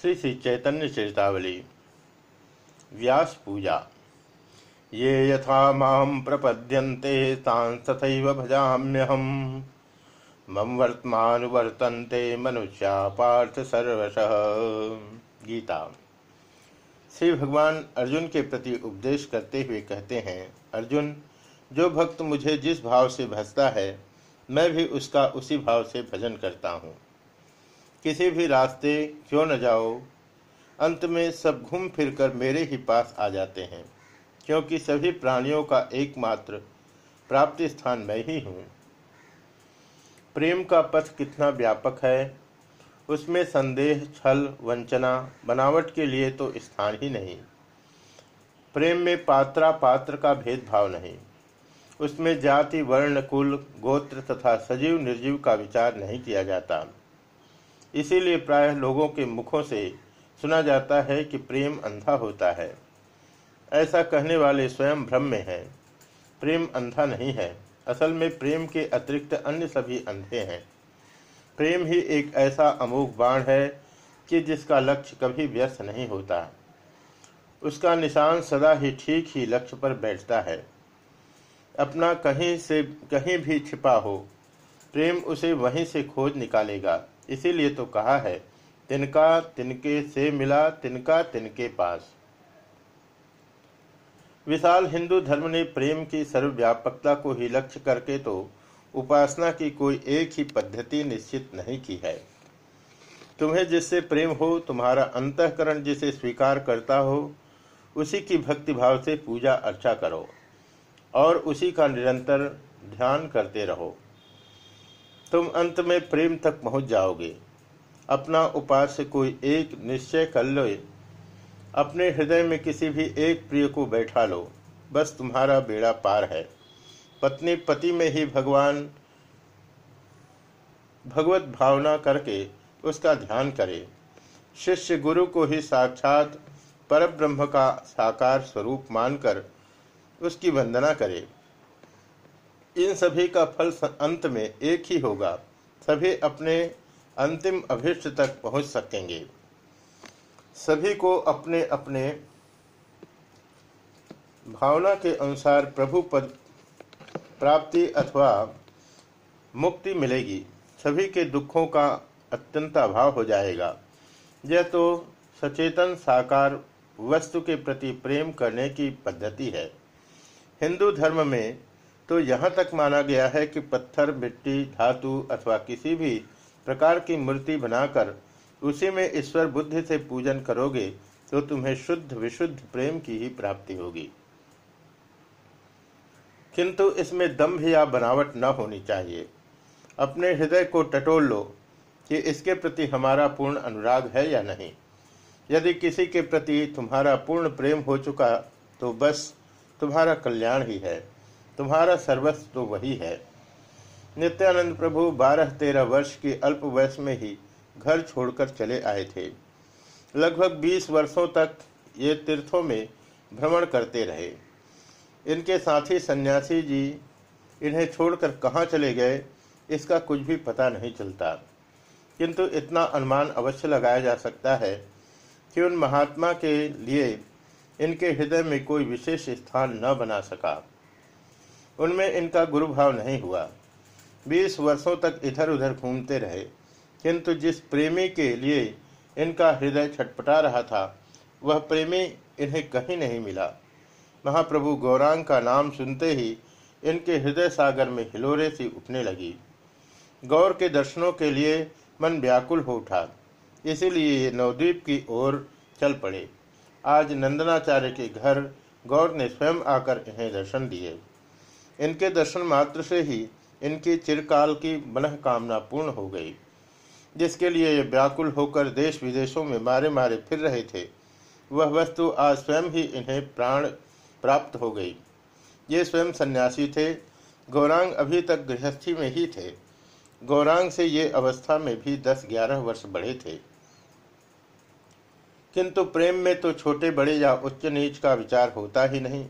श्री श्री चैतन्य चेतावली व्यास पूजा। ये यथा माँ प्रपद्यन्ते तान् तथैव भजाम्यहम्। मम वर्तमानुवर्तन्ते मनुष्या पार्थ सर्वशः। गीता। श्री भगवान अर्जुन के प्रति उपदेश करते हुए कहते हैं, अर्जुन, जो भक्त मुझे जिस भाव से भजता है, मैं भी उसका उसी भाव से भजन करता हूँ। किसी भी रास्ते क्यों न जाओ, अंत में सब घूम फिर कर मेरे ही पास आ जाते हैं, क्योंकि सभी प्राणियों का एकमात्र प्राप्ति स्थान मैं ही हूँ। प्रेम का पथ कितना व्यापक है, उसमें संदेह, छल, वंचना, बनावट के लिए तो स्थान ही नहीं। प्रेम में पात्रा पात्र का भेदभाव नहीं, उसमें जाति, वर्ण, कुल, गोत्र तथा सजीव निर्जीव का विचार नहीं किया जाता। इसीलिए प्रायः लोगों के मुखों से सुना जाता है कि प्रेम अंधा होता है। ऐसा कहने वाले स्वयं भ्रम में हैं। प्रेम अंधा नहीं है। असल में प्रेम के अतिरिक्त अन्य सभी अंधे हैं। प्रेम ही एक ऐसा अमोघ बाण है कि जिसका लक्ष्य कभी व्यर्थ नहीं होता। उसका निशान सदा ही ठीक ही लक्ष्य पर बैठता है। अपना कहीं से, कहीं भी छिपा हो, प्रेम उसे वहीं से खोज निकालेगा। इसीलिए तो कहा है, तिनका तिनके से मिला तिनका तिनके पास। विशाल हिंदू धर्म ने प्रेम की सर्वव्यापकता को ही लक्ष्य करके तो उपासना की कोई एक ही पद्धति निश्चित नहीं की है। तुम्हें जिससे प्रेम हो, तुम्हारा अंतकरण जिसे स्वीकार करता हो, उसी की भक्ति भाव से पूजा अर्चा करो और उसी का निरंतर ध्यान करते रहो। तुम अंत में प्रेम तक पहुँच जाओगे। अपना उपास्य कोई एक निश्चय कर लो। अपने हृदय में किसी भी एक प्रिय को बैठा लो। बस तुम्हारा बेड़ा पार है। पत्नी पति में ही भगवान, भगवत भावना करके उसका ध्यान करे। शिष्य गुरु को ही साक्षात परब्रह्म का साकार स्वरूप मानकर उसकी वंदना करे। इन सभी का फल अंत में एक ही होगा। सभी अपने अंतिम अभिष्ट तक पहुँच सकेंगे। सभी को अपने अपने भावना के अनुसार प्रभु पद प्राप्ति अथवा मुक्ति मिलेगी। सभी के दुखों का अत्यंत अभाव हो जाएगा। यह तो सचेतन साकार वस्तु के प्रति प्रेम करने की पद्धति है। हिंदू धर्म में तो यहाँ तक माना गया है कि पत्थर, मिट्टी, धातु अथवा किसी भी प्रकार की मूर्ति बनाकर उसी में ईश्वर बुद्धि से पूजन करोगे तो तुम्हें शुद्ध, विशुद्ध प्रेम की ही प्राप्ति होगी। किंतु इसमें दम्भ या बनावट न होनी चाहिए। अपने हृदय को टटोल लो कि इसके प्रति हमारा पूर्ण अनुराग है या नहीं। यदि किसी के प्रति तुम्हारा पूर्ण प्रेम हो चुका तो बस तुम्हारा कल्याण ही है। तुम्हारा सर्वस्व तो वही है। नित्यानंद प्रभु बारह तेरह वर्ष की अल्प वयस में ही घर छोड़कर चले आए थे। लगभग बीस वर्षों तक ये तीर्थों में भ्रमण करते रहे। इनके साथी सन्यासी जी इन्हें छोड़कर कहाँ चले गए, इसका कुछ भी पता नहीं चलता। किंतु इतना अनुमान अवश्य लगाया जा सकता है कि उन महात्मा के लिए इनके हृदय में कोई विशेष स्थान न बना सका। उनमें इनका गुरु भाव नहीं हुआ। बीस वर्षों तक इधर उधर घूमते रहे, किंतु जिस प्रेमी के लिए इनका हृदय छटपटा रहा था, वह प्रेमी इन्हें कहीं नहीं मिला। महाप्रभु गौरांग का नाम सुनते ही इनके हृदय सागर में हिलोरे सी उठने लगी। गौर के दर्शनों के लिए मन व्याकुल हो उठा, इसीलिए ये नवद्वीप की ओर चल पड़े। आज नंदनाचार्य के घर गौर ने स्वयं आकर इन्हें दर्शन दिए। इनके दर्शन मात्र से ही इनकी चिरकाल की मनः कामना पूर्ण हो गई, जिसके लिए ये व्याकुल होकर देश विदेशों में मारे मारे फिर रहे थे। वह वस्तु आज स्वयं ही इन्हें प्राण प्राप्त हो गई। ये स्वयं सन्यासी थे, गौरांग अभी तक गृहस्थी में ही थे। गौरांग से ये अवस्था में भी दस ग्यारह वर्ष बड़े थे। किंतु प्रेम में तो छोटे बड़े या उच्च नीच का विचार होता ही नहीं।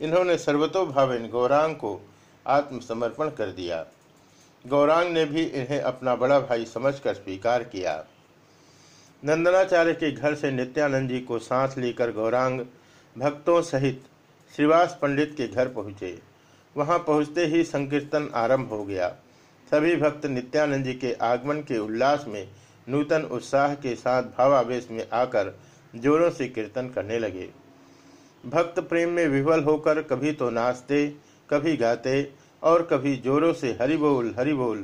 इन्होंने सर्वतोभावेन गौरांग को आत्मसमर्पण कर दिया। गौरांग ने भी इन्हें अपना बड़ा भाई समझकर स्वीकार किया। नंदनाचार्य के घर से नित्यानंद जी को सांस लेकर गौरांग भक्तों सहित श्रीवास पंडित के घर पहुँचे। वहाँ पहुँचते ही संकीर्तन आरंभ हो गया। सभी भक्त नित्यानंद जी के आगमन के उल्लास में नूतन उत्साह के साथ भावावेश में आकर जोरों से कीर्तन करने लगे। भक्त प्रेम में विवल होकर कभी तो नाचते, कभी गाते और कभी जोरों से हरि बोल हरि बोल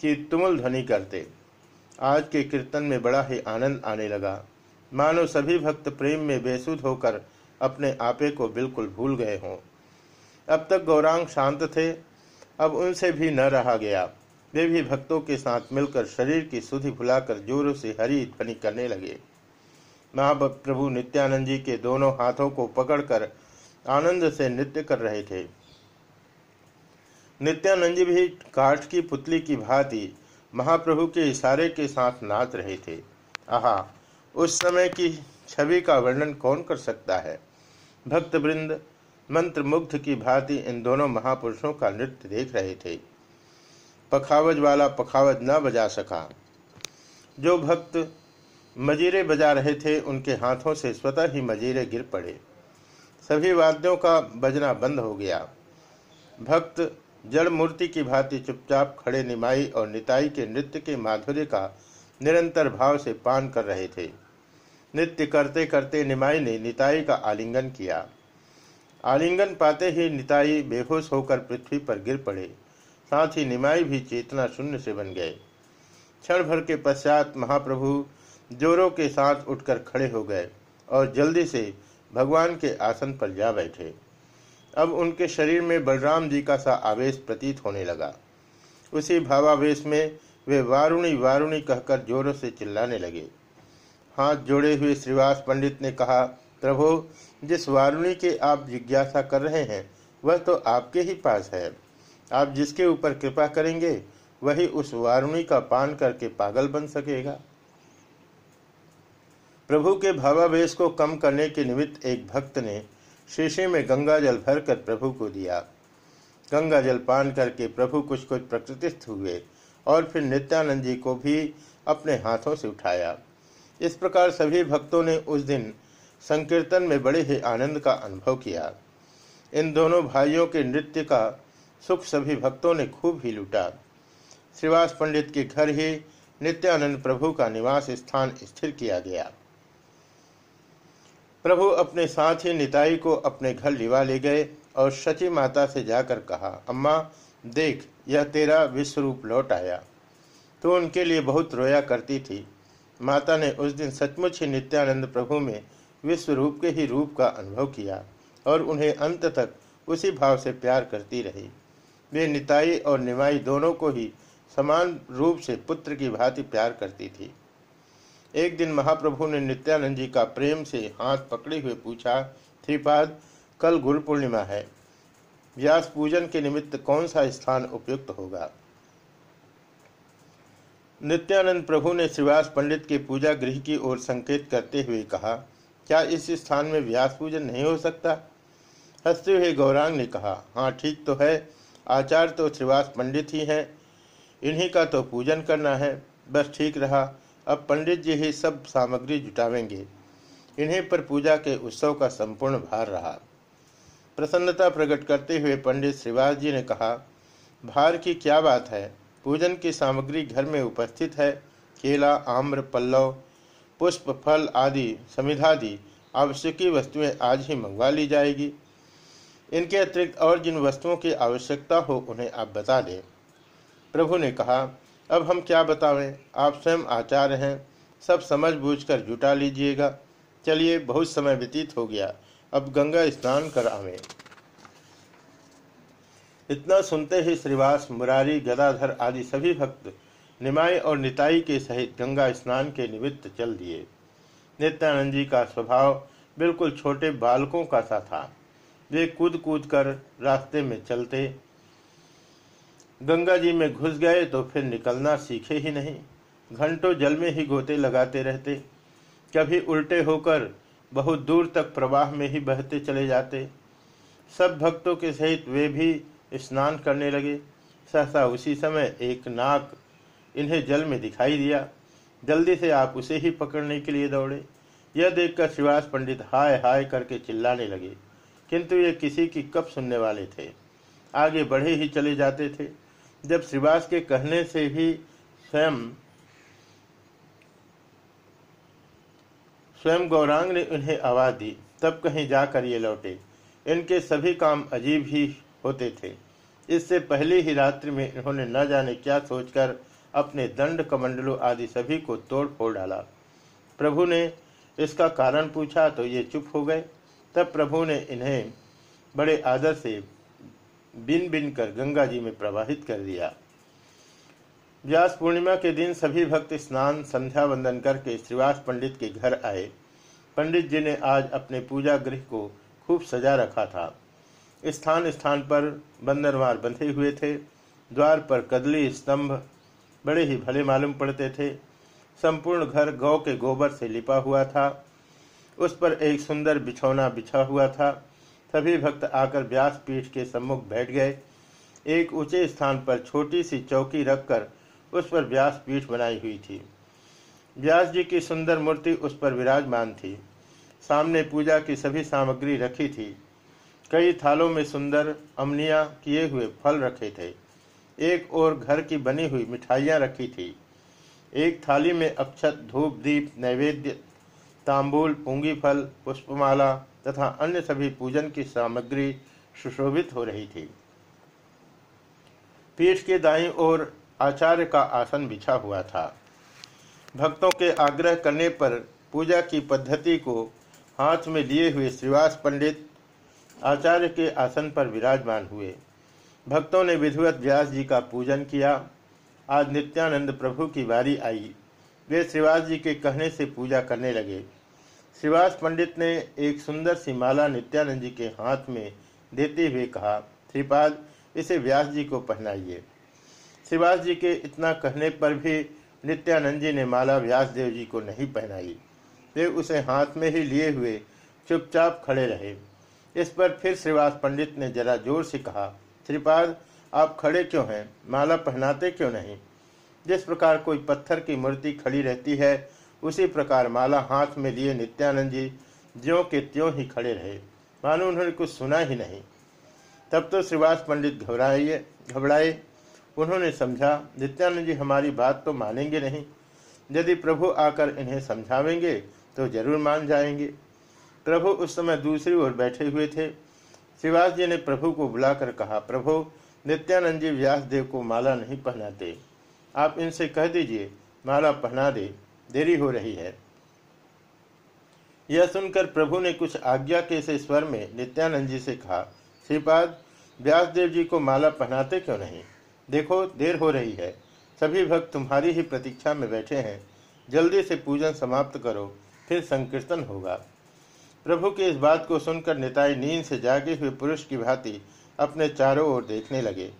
की तुमुल ध्वनि करते। आज के कीर्तन में बड़ा ही आनंद आने लगा। मानो सभी भक्त प्रेम में बेसुध होकर अपने आपे को बिल्कुल भूल गए हों। अब तक गौरांग शांत थे, अब उनसे भी न रहा गया। वे भी भक्तों के साथ मिलकर शरीर की सुधि भुलाकर जोरों से हरी ध्वनि करने लगे। महाप्रभु नित्यानंद जी के दोनों हाथों को पकड़कर आनंद से नृत्य कर रहे थे। नित्यानंद जी भी काठ की, पुतली की भांति महाप्रभु के इशारे के साथ नाच रहे थे। आहा, उस समय की छवि का वर्णन कौन कर सकता है? भक्त वृंद मंत्र मुग्ध की भांति इन दोनों महापुरुषों का नृत्य देख रहे थे। पखावज वाला पखावज न बजा सका। जो भक्त मजीरे बजा रहे थे, उनके हाथों से स्वतः ही मजीरे गिर पड़े। सभी वाद्यों का बजना बंद हो गया। भक्त जड़ मूर्ति की भांति चुपचाप खड़े निमाई और निताई के नृत्य के माधुर्य का निरंतर भाव से पान कर रहे थे। नृत्य करते करते निमाई ने निताई का आलिंगन किया। आलिंगन पाते ही निताई बेहोश होकर पृथ्वी पर गिर पड़े। साथ ही निमाई भी चेतना शून्य से बन गए। क्षण भर के पश्चात महाप्रभु जोरों के साथ उठकर खड़े हो गए और जल्दी से भगवान के आसन पर जा बैठे। अब उनके शरीर में बलराम जी का सा आवेश प्रतीत होने लगा। उसी भावावेश में वे वारुणी वारुणी कहकर जोरों से चिल्लाने लगे। हाथ जोड़े हुए श्रीवास पंडित ने कहा, प्रभु, जिस वारुणी के आप जिज्ञासा कर रहे हैं, वह तो आपके ही पास है। आप जिसके ऊपर कृपा करेंगे, वही उस वारुणी का पान करके पागल बन सकेगा। प्रभु के भावावेश को कम करने के निमित्त एक भक्त ने शीशे में गंगा जल भरकर प्रभु को दिया। गंगा जल पान करके प्रभु कुछ कुछ प्रकृतिस्थ हुए और फिर नित्यानंद जी को भी अपने हाथों से उठाया। इस प्रकार सभी भक्तों ने उस दिन संकीर्तन में बड़े ही आनंद का अनुभव किया। इन दोनों भाइयों के नृत्य का सुख सभी भक्तों ने खूब ही लूटा। श्रीवास पंडित के घर ही नित्यानंद प्रभु का निवास स्थान स्थिर किया गया। प्रभु अपने साथ ही निताई को अपने घर लिवा ले गए और शची माता से जाकर कहा, अम्मा, देख, यह तेरा विश्व रूप लौट आया। तो उनके लिए बहुत रोया करती थी। माता ने उस दिन सचमुच ही नित्यानंद प्रभु में विश्व रूप के ही रूप का अनुभव किया और उन्हें अंत तक उसी भाव से प्यार करती रही। वे निताई और निमाई दोनों को ही समान रूप से पुत्र की भांति प्यार करती थी। एक दिन महाप्रभु ने नित्यानंद जी का प्रेम से हाथ पकड़े हुए पूछा श्रीपाद कल गुरु पूर्णिमा है। व्यास पूजन के निमित्त कौन सा स्थान उपयुक्त होगा? नित्यानंद प्रभु ने श्रीवास पंडित के पूजा गृह की ओर संकेत करते हुए कहा, क्या इस स्थान में व्यास पूजन नहीं हो सकता? हँसते हुए गौरांग ने कहा हाँ ठीक तो है। आचार्य तो श्रीवास पंडित ही हैं। इन्हीं का तो पूजन करना है। बस ठीक रहा। अब पंडित जी ही सब सामग्री जुटावेंगे। इन्हें पर पूजा के उत्सव का संपूर्ण भार रहा। प्रसन्नता प्रकट करते हुए पंडित श्रीवास जी ने कहा, भार की क्या बात है? पूजन की सामग्री घर में उपस्थित है। केला, आम्र, पल्लव, पुष्प, फल आदि, समिधादि आवश्यकी वस्तुएँ आज ही मंगवा ली जाएगी। इनके अतिरिक्त और जिन वस्तुओं की आवश्यकता हो उन्हें आप बता दें। प्रभु ने कहा अब हम क्या बतावें? आप स्वयं आचार्य हैं। सब समझ बूझ कर जुटा लीजिएगा। चलिए, बहुत समय व्यतीत हो गया। अब गंगा स्नान कर आवे। इतना सुनते ही श्रीवास, मुरारी, गदाधर आदि सभी भक्त निमाई और निताई के सहित गंगा स्नान के निमित्त चल दिए। नित्यानंद जी का स्वभाव बिल्कुल छोटे बालकों का सा था। वे कूद कूद कर रास्ते में चलते गंगा जी में घुस गए तो फिर निकलना सीखे ही नहीं। घंटों जल में ही गोते लगाते रहते। कभी उल्टे होकर बहुत दूर तक प्रवाह में ही बहते चले जाते। सब भक्तों के सहित वे भी स्नान करने लगे। सहसा उसी समय एक नाक इन्हें जल में दिखाई दिया। जल्दी से आप उसे ही पकड़ने के लिए दौड़े। यह देखकर श्रीवास पंडित हाय हाय करके चिल्लाने लगे। किंतु ये किसी की कब सुनने वाले थे। आगे बढ़े ही चले जाते थे। जब श्रीवास के कहने से ही स्वयं स्वयं गौरांग ने उन्हें आवाज़ दी, तब कहीं जाकर ये लौटे। इनके सभी काम अजीब ही होते थे। इससे पहले ही रात्रि में इन्होंने न जाने क्या सोचकर अपने दंड कमंडलों आदि सभी को तोड़ फोड़ डाला। प्रभु ने इसका कारण पूछा तो ये चुप हो गए। तब प्रभु ने इन्हें बड़े आदर से बिन बिन कर गंगा जी में प्रवाहित कर दिया। व्यास पूर्णिमा के दिन सभी भक्त स्नान, संध्या वंदन करके श्रीवास पंडित के घर आए। पंडित जी ने आज अपने पूजा गृह को खूब सजा रखा था। स्थान स्थान पर बंदरवार बंधे हुए थे। द्वार पर कदली स्तंभ बड़े ही भले मालूम पड़ते थे। संपूर्ण घर गौ के गोबर से लिपा हुआ था। उस पर एक सुंदर बिछौना बिछा हुआ था। सभी भक्त आकर व्यास पीठ के सम्मुख बैठ गए। एक ऊँचे स्थान पर छोटी सी चौकी रखकर उस पर व्यास पीठ बनाई हुई थी। व्यास जी की सुंदर मूर्ति उस पर विराजमान थी। सामने पूजा की सभी सामग्री रखी थी। कई थालों में सुंदर अमनिया किए हुए फल रखे थे। एक और घर की बनी हुई मिठाइयाँ रखी थी। एक थाली में अक्षत धूप दीप नैवेद्य, तांबूल पूँगी फल पुष्पमाला तथा अन्य सभी पूजन की सामग्री सुशोभित हो रही थी। पीठ के दाई ओर आचार्य का आसन बिछा हुआ था। भक्तों के आग्रह करने पर पूजा की पद्धति को हाथ में लिए हुए श्रीवास पंडित आचार्य के आसन पर विराजमान हुए। भक्तों ने विधिवत व्यास जी का पूजन किया। आज नित्यानंद प्रभु की बारी आई। वे श्रीवास जी के कहने से पूजा करने लगे। श्रीवास पंडित ने एक सुंदर सी माला नित्यानंद जी के हाथ में देते हुए कहा, श्रीपाद, इसे व्यास जी को पहनाइए। श्रीवास जी के इतना कहने पर भी नित्यानंद जी ने माला व्यास देव जी को नहीं पहनाई। वे उसे हाथ में ही लिए हुए चुपचाप खड़े रहे। इस पर फिर श्रीवास पंडित ने जरा ज़ोर से कहा, श्रीपाद, आप खड़े क्यों हैं? माला पहनाते क्यों नहीं? जिस प्रकार कोई पत्थर की मूर्ति खड़ी रहती है उसी प्रकार माला हाथ में लिए नित्यानंद जी, ज्यों के त्यों ही खड़े रहे। मानो उन्होंने कुछ सुना ही नहीं। तब तो श्रीवास पंडित घबराइए, घबराए। उन्होंने समझा, नित्यानंद जी हमारी बात तो मानेंगे नहीं। यदि प्रभु आकर इन्हें समझावेंगे तो ज़रूर मान जाएँगे। प्रभु उस समय दूसरी ओर बैठे हुए थे। श्रीवास जी ने प्रभु को बुलाकर कहा, प्रभु, नित्यानंद जी व्यासदेव को माला नहीं पहनाते। आप इनसे कह दीजिए, माला पहना दे। देरी हो रही है। यह सुनकर प्रभु ने कुछ आज्ञा के से स्वर में नित्यानंद जी से कहा, श्रीपाद, व्यासदेव जी को माला पहनाते क्यों नहीं? देखो, देर हो रही है। सभी भक्त तुम्हारी ही प्रतीक्षा में बैठे हैं। जल्दी से पूजन समाप्त करो, फिर संकीर्तन होगा। प्रभु की इस बात को सुनकर निताई नींद से जागे हुए पुरुष की भांति अपने चारों ओर देखने लगे।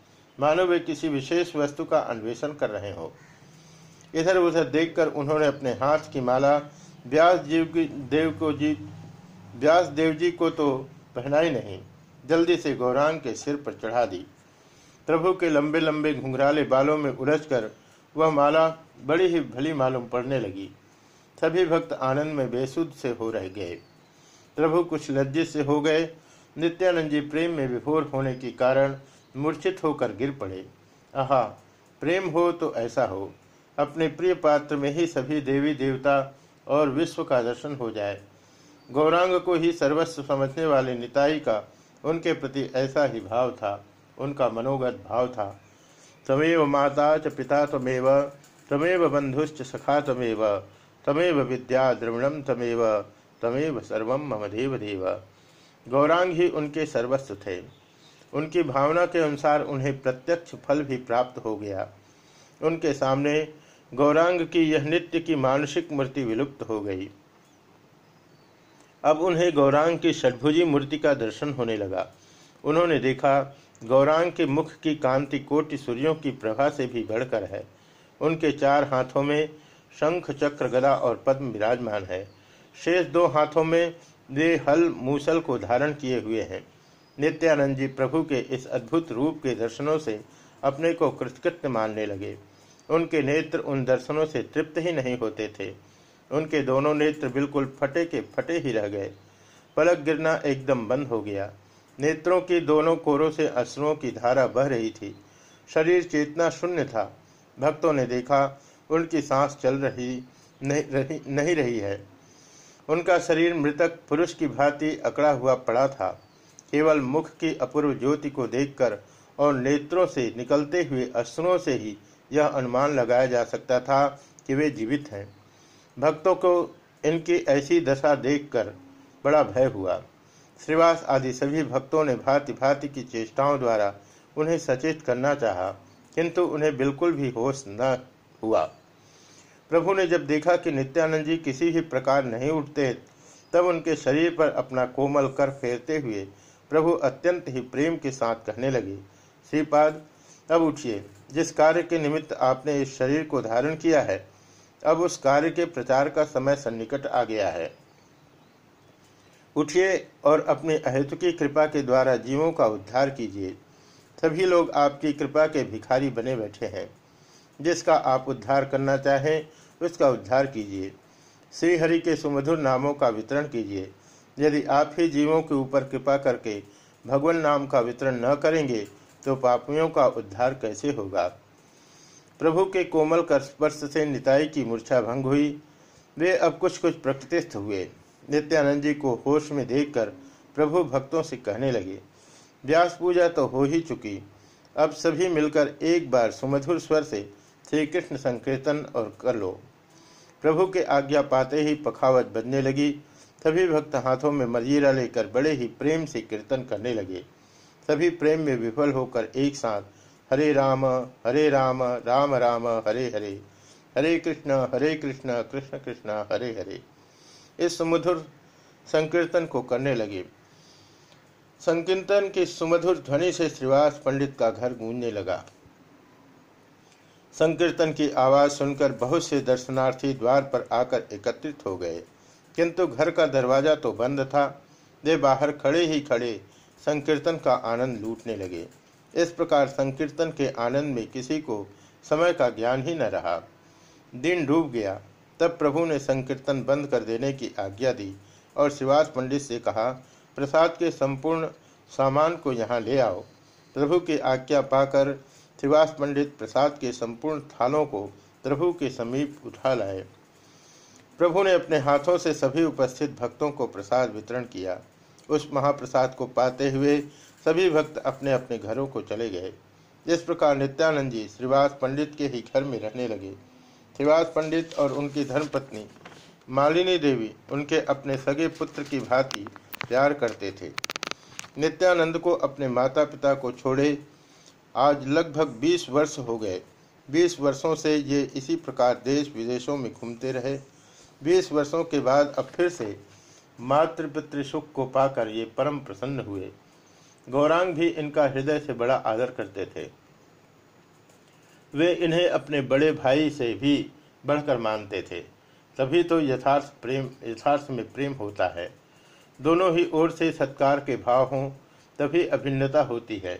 मानो वे किसी विशेष वस्तु का अन्वेषण कर रहे हो। इधर उधर देखकर उन्होंने अपने हाथ की माला व्यास जीव की, देव को जी व्यास देव जी को तो पहनाई नहीं, जल्दी से गौरांग के सिर पर चढ़ा दी। प्रभु के लंबे लंबे घुंघराले बालों में उलझकर वह माला बड़ी ही भली मालूम पड़ने लगी। सभी भक्त आनंद में बेसुध से हो रह गए। प्रभु कुछ लज्जित से हो गए। नित्यानंद जी प्रेम में विभोर होने के कारण मूर्छित होकर गिर पड़े। आहा, प्रेम हो तो ऐसा हो। अपने प्रिय पात्र में ही सभी देवी देवता और विश्व का दर्शन हो जाए। गौरांग को ही सर्वस्व समझने वाले निताई का उनके प्रति ऐसा ही भाव था। उनका मनोगत भाव था। तमेव माता च पिता तमेव तमेव बंधुश्च सखा तमेव तमेव विद्या द्रविणम तमेव तमेव सर्व मम देव देव। गौरांग ही उनके सर्वस्व थे। उनकी भावना के अनुसार उन्हें प्रत्यक्ष फल भी प्राप्त हो गया। उनके सामने गौरांग की यह नित्य की मानसिक मूर्ति विलुप्त हो गई। अब उन्हें गौरांग की षडभुजी मूर्ति का दर्शन होने लगा। उन्होंने देखा, गौरांग के मुख की कांति कोटि सूर्यों की प्रभा से भी बढ़कर है। उनके चार हाथों में शंख, चक्र, गदा और पद्म विराजमान है। शेष दो हाथों में वे हल, मूसल को धारण किए हुए हैं। नित्यानंद जी प्रभु के इस अद्भुत रूप के दर्शनों से अपने को कृतकृत्य मानने लगे। उनके नेत्र उन दर्शनों से तृप्त ही नहीं होते थे। उनके दोनों नेत्र बिल्कुल फटे के फटे ही रह गए। पलक गिरना एकदम बंद हो गया। नेत्रों की दोनों कोरों से अश्रुओं की धारा बह रही थी। शरीर चेतना शून्य था। भक्तों ने देखा, उनकी सांस चल रही नहीं रही नहीं रही है। उनका शरीर मृतक पुरुष की भांति अकड़ा हुआ पड़ा था। केवल मुख की अपूर्व ज्योति को देखकर और नेत्रों से निकलते हुए अश्रुओं से ही यह अनुमान लगाया जा सकता था कि वे जीवित हैं। भक्तों को इनकी ऐसी दशा देखकर बड़ा भय हुआ। श्रीवास आदि सभी भक्तों ने भांति भांति की चेष्टाओं द्वारा उन्हें सचेत करना चाहा, किंतु उन्हें बिल्कुल भी होश न हुआ। प्रभु ने जब देखा कि नित्यानंद जी किसी भी प्रकार नहीं उठते, तब उनके शरीर पर अपना कोमल कर फेरते हुए प्रभु अत्यंत ही प्रेम के साथ कहने लगे, श्रीपाद, अब उठिए। जिस कार्य के निमित्त आपने इस शरीर को धारण किया है, अब उस कार्य के प्रचार का समय सन्निकट आ गया है। उठिए और अपनी अहेतुकी कृपा के द्वारा जीवों का उद्धार कीजिए। सभी लोग आपकी कृपा के भिखारी बने बैठे हैं। जिसका आप उद्धार करना चाहें, उसका उद्धार कीजिए। श्रीहरि के सुमधुर नामों का वितरण कीजिए। यदि आप ही जीवों के ऊपर कृपा करके भगवान नाम का वितरण न करेंगे तो पापियों का उद्धार कैसे होगा? प्रभु के कोमल कर स्पर्श से निताई की मूर्छा भंग हुई। वे अब कुछ कुछ प्रकृतिस्थ हुए। नित्यानंद जी को होश में देखकर प्रभु भक्तों से कहने लगे, व्यास पूजा तो हो ही चुकी। अब सभी मिलकर एक बार सुमधुर स्वर से श्री कृष्ण संकीर्तन और कर लो। प्रभु के आज्ञा पाते ही पखावत बजने लगी। सभी भक्त हाथों में मजीरा लेकर बड़े ही प्रेम से कीर्तन करने लगे। सभी प्रेम में विफल होकर एक साथ हरे राम हरे राम राम राम, हरे हरे। हरे कृष्ण हरे कृष्ण कृष्ण कृष्ण, हरे हरे। इस सुमधुर संकीर्तन को करने लगे। संकीर्तन की सुमधुर ध्वनि से श्रीवास पंडित का घर गूंजने लगा। संकीर्तन की आवाज़ सुनकर बहुत से दर्शनार्थी द्वार पर आकर एकत्रित हो गए। किंतु घर का दरवाज़ा तो बंद था। वे बाहर खड़े ही खड़े संकीर्तन का आनंद लूटने लगे। इस प्रकार संकीर्तन के आनंद में किसी को समय का ज्ञान ही न रहा। दिन डूब गया, तब प्रभु ने संकीर्तन बंद कर देने की आज्ञा दी और शिवास पंडित से कहा, प्रसाद के संपूर्ण सामान को यहाँ ले आओ। प्रभु की आज्ञा पाकर शिवास पंडित प्रसाद के संपूर्ण थालों को प्रभु के समीप उठा लाए। प्रभु ने अपने हाथों से सभी उपस्थित भक्तों को प्रसाद वितरण किया। उस महाप्रसाद को पाते हुए सभी भक्त अपने अपने घरों को चले गए। इस प्रकार नित्यानंद जी श्रीवास पंडित के ही घर में रहने लगे। श्रीवास पंडित और उनकी धर्मपत्नी मालिनी देवी उनके अपने सगे पुत्र की भांति प्यार करते थे। नित्यानंद को अपने माता पिता को छोड़े आज लगभग 20 वर्ष हो गए। 20 वर्षों से ये इसी प्रकार देश विदेशों में घूमते रहे। 20 वर्षों के बाद अब फिर से मातृपितृ सुख को पाकर ये परम प्रसन्न हुए। गौरांग भी इनका हृदय से बड़ा आदर करते थे। वे इन्हें अपने बड़े भाई से भी बढ़कर मानते थे। तभी तो यथार्थ प्रेम, यथार्थ में प्रेम होता है। दोनों ही ओर से सत्कार के भाव हों, तभी अभिन्नता होती है।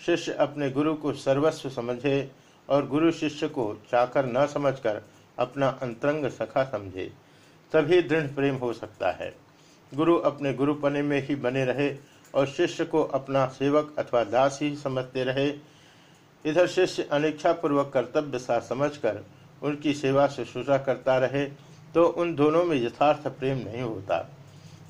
शिष्य अपने गुरु को सर्वस्व समझे और गुरु शिष्य को चाकर न समझकर अपना अंतरंग सखा समझे, तभी दृढ़ प्रेम हो सकता है। गुरु अपने गुरुपने में ही बने रहे और शिष्य को अपना सेवक अथवा दास ही समझते रहे। इधर शिष्य अनिच्छापूर्वक कर्तव्य सा समझकर उनकी सेवा शुश्रूषा करता रहे तो उन दोनों में यथार्थ प्रेम नहीं होता।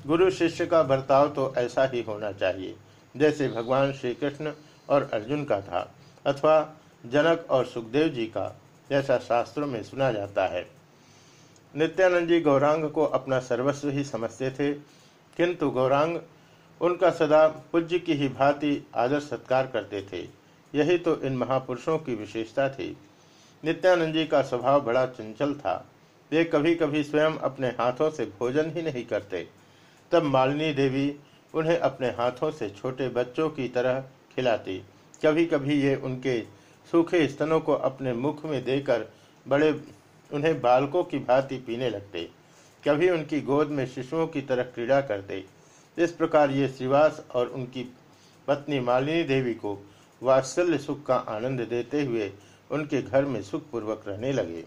गुरु शिष्य का बर्ताव तो ऐसा ही होना चाहिए, जैसे भगवान श्री कृष्ण और अर्जुन का था, अथवा जनक और सुखदेव जी का, जैसा शास्त्रों में सुना जाता है। नित्यानंद जी गौरांग को अपना सर्वस्व ही समझते थे, किंतु गौरांग उनका सदा पूज्य की ही भांति आदर सत्कार करते थे। यही तो इन महापुरुषों की विशेषता थी। नित्यानंद जी का स्वभाव बड़ा चंचल था। वे कभी कभी स्वयं अपने हाथों से भोजन ही नहीं करते। तब मालिनी देवी उन्हें अपने हाथों से छोटे बच्चों की तरह खिलाती। कभी कभी ये उनके सूखे स्तनों को अपने मुख में देकर बड़े उन्हें बालकों की भांति पीने लगते, कभी उनकी गोद में शिशुओं की तरह क्रीड़ा करते। इस प्रकार ये श्रीवास और उनकी पत्नी मालिनी देवी को वात्सल्य सुख का आनंद देते हुए उनके घर में सुखपूर्वक रहने लगे।